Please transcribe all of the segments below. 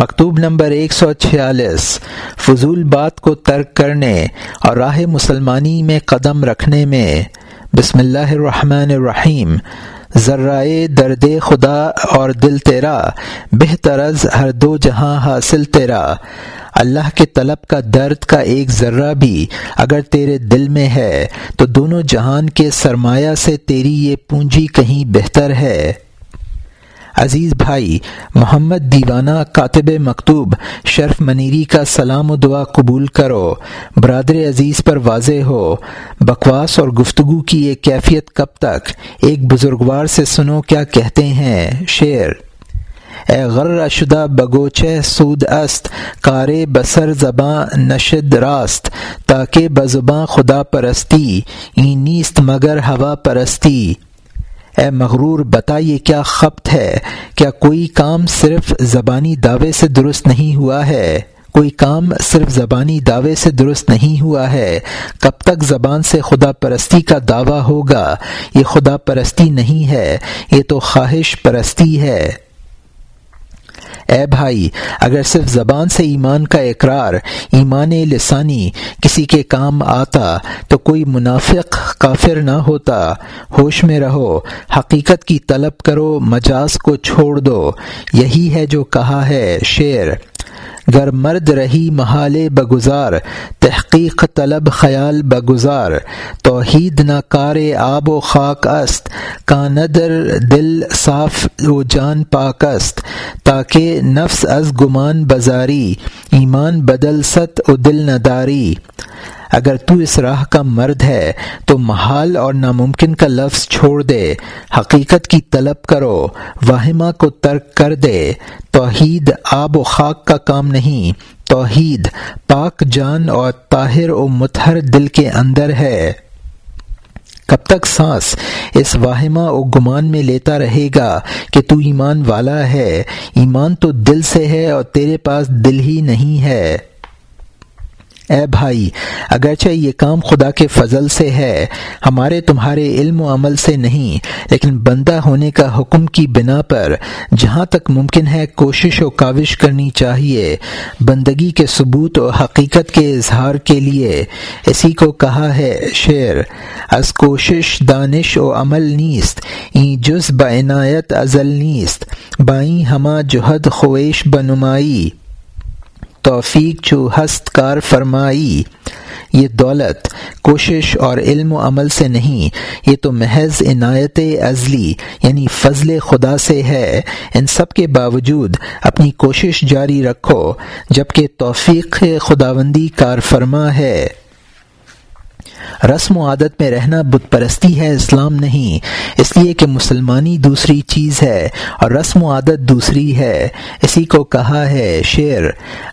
مکتوب نمبر ایک سو چھیالیس۔ فضول بات کو ترک کرنے اور راہ مسلمانی میں قدم رکھنے میں۔ بسم اللہ الرحمن الرحیم۔ ذرائع درد خدا اور دل تیرا بہترز ہر دو جہاں حاصل تیرا۔ اللہ کے طلب کا درد کا ایک ذرہ بھی اگر تیرے دل میں ہے، تو دونوں جہان کے سرمایہ سے تیری یہ پونجی کہیں بہتر ہے۔ عزیز بھائی، محمد دیوانہ کاتب مکتوب، شرف منیری کا سلام و دعا قبول کرو۔ برادر عزیز پر واضح ہو، بکواس اور گفتگو کی یہ کیفیت کب تک؟ ایک بزرگوار سے سنو کیا کہتے ہیں۔ شعر اے غر شدہ بگوچہ سود است، کار بسر زباں نشد راست۔ تاکہ بزباں خدا پرستی، این نیست مگر ہوا پرستی۔ اے مغرور بتا یہ کیا خپت ہے؟ کیا کوئی کام صرف زبانی دعوے سے درست نہیں ہوا ہے؟ کوئی کام صرف زبانی دعوے سے درست نہیں ہوا ہے؟ کب تک زبان سے خدا پرستی کا دعویٰ ہوگا؟ یہ خدا پرستی نہیں ہے، یہ تو خواہش پرستی ہے۔ اے بھائی، اگر صرف زبان سے ایمان کا اقرار، ایمان لسانی کسی کے کام آتا تو کوئی منافق کافر نہ ہوتا۔ ہوش میں رہو، حقیقت کی طلب کرو، مجاز کو چھوڑ دو۔ یہی ہے جو کہا ہے شعر۔ گر مرد رہی محال بگزار، تحقیق طلب خیال بگزار، توحید نہ کار آب و خاک است کاندر دل صاف و جان پاک است، تاکہ نفس از گمان بزاری، ایمان بدل ست و دل نداری اگر تو اس راہ کا مرد ہے، تو محال اور ناممکن کا لفظ چھوڑ دے۔ حقیقت کی طلب کرو، واہمہ کو ترک کر دے۔ توحید آب و خاک کا کام نہیں۔ توحید پاک جان اور طاہر و متحر دل کے اندر ہے۔ کب تک سانس اس واہمہ و گمان میں لیتا رہے گا کہ تو ایمان والا ہے؟ ایمان تو دل سے ہے اور تیرے پاس دل ہی نہیں ہے۔ اے بھائی، اگرچہ یہ کام خدا کے فضل سے ہے، ہمارے تمہارے علم و عمل سے نہیں، لیکن بندہ ہونے کا حکم کی بنا پر جہاں تک ممکن ہے کوشش و کاوش کرنی چاہیے، بندگی کے ثبوت و حقیقت کے اظہار کے لیے۔ اسی کو کہا ہے شعر، از کوشش دانش و عمل نیست این جز بعنایت ازل نیست۔ بائیں ہما جہد خویش بنمائی۔ توفیق جو ہست کار فرمائی، یہ دولت، کوشش اور علم و عمل سے نہیں، یہ تو محض عنایت ازلی یعنی فضل خدا سے ہے۔ ان سب کے باوجود اپنی کوشش جاری رکھو، جبکہ توفیق خداوندی کار فرما ہے۔ رسم و عادت میں رہنا بت پرستی ہے، اسلام نہیں۔ اس لیے کہ مسلمانی دوسری چیز ہے اور رسم و عادت دوسری ہے۔ اسی کو کہا ہے شعر،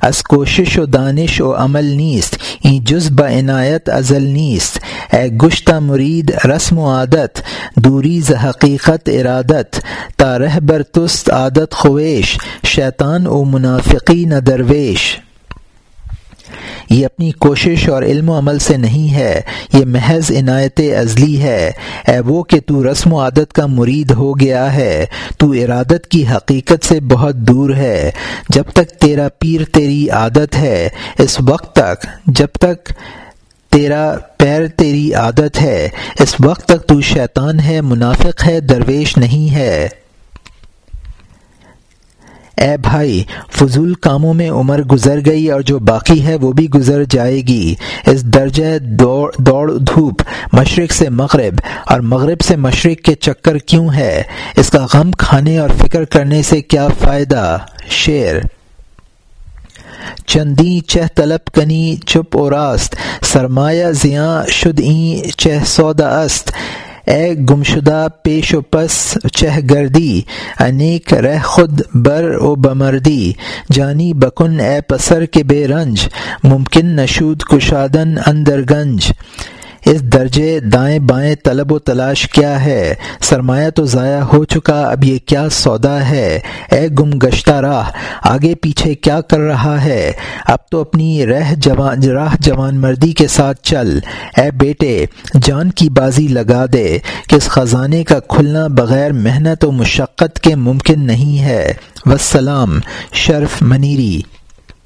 از کوشش و دانش و عمل نیست، این جز عنایت ازل نیست۔ اے گشتہ مرید، رسم و عادت، دوری ز حقیقت ارادت۔ تا رہ بر تست عادت خویش، شیطان و منافقی نہ درویش۔ یہ اپنی کوشش اور علم و عمل سے نہیں ہے، یہ محض عنایت ازلی ہے۔ اے وہ کہ تو رسم و عادت کا مرید ہو گیا ہے، تو ارادت کی حقیقت سے بہت دور ہے۔ جب تک تیرا پیر تیری عادت ہے، اس وقت تک، جب تک تیرا پیر تیری عادت ہے، اس وقت تک تو شیطان ہے، منافق ہے، درویش نہیں ہے۔ اے بھائی، فضول کاموں میں عمر گزر گئی اور جو باقی ہے وہ بھی گزر جائے گی۔ اس درجہ دوڑ دوڑ دھوپ، مشرق سے مغرب اور مغرب سے مشرق کے چکر کیوں ہے؟ اس کا غم کھانے اور فکر کرنے سے کیا فائدہ؟ شعر۔ چندی چہ طلب کنی چپ و راست، سرمایہ زیاں شد این چہ سودا است۔ اے گمشدہ پیش و پس چہ گردی انیک رہ خود بر و بمردی، جانی بکن اے پسر کے بے رنج، ممکن نشود کشادن اندر گنج۔ اس درجے دائیں بائیں طلب و تلاش کیا ہے؟ سرمایہ تو ضائع ہو چکا، اب یہ کیا سودا ہے؟ اے گم گشتہ راہ، آگے پیچھے کیا کر رہا ہے؟ اب تو اپنی رہ جوان، راہ جوان مردی کے ساتھ چل۔ اے بیٹے، جان کی بازی لگا دے۔ کہ اس خزانے کا کھلنا بغیر محنت و مشقت کے ممکن نہیں ہے۔ وسلام، شرف منیری۔